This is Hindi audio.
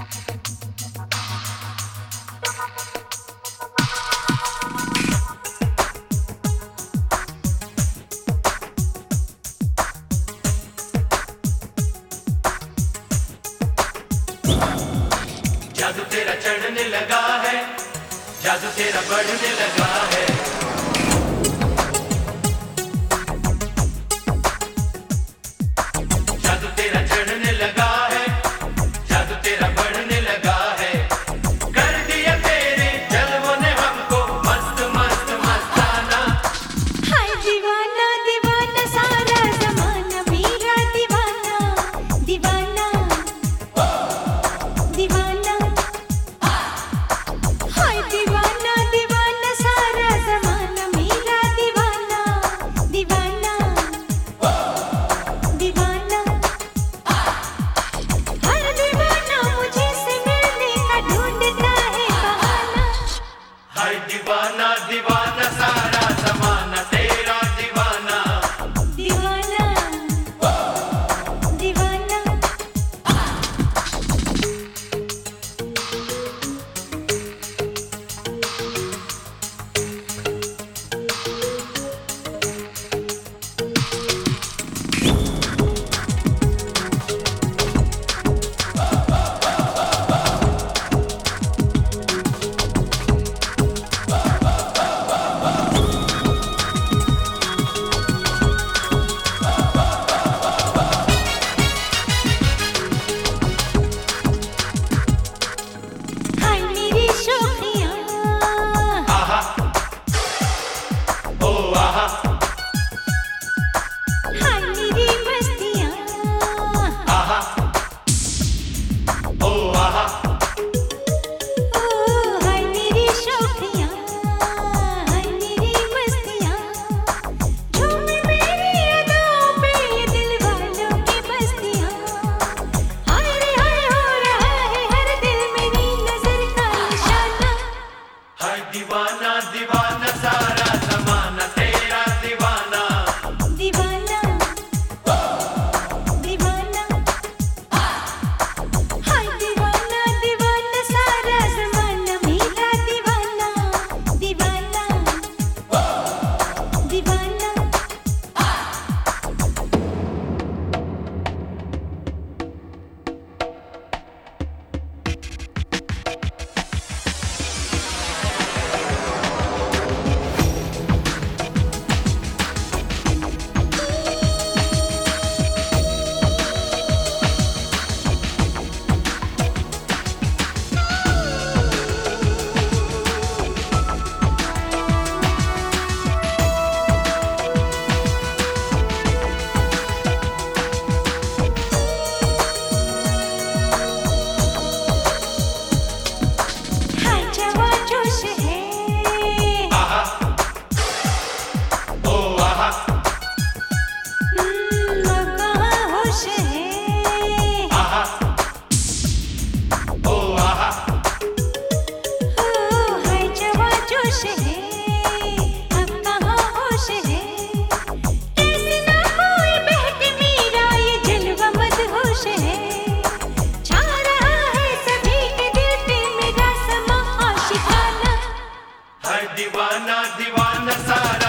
जादू तेरा चढ़ने लगा है जादू तेरा बढ़ने लगा है। दीवाना दीवाना। दीवाना दीवाना सारा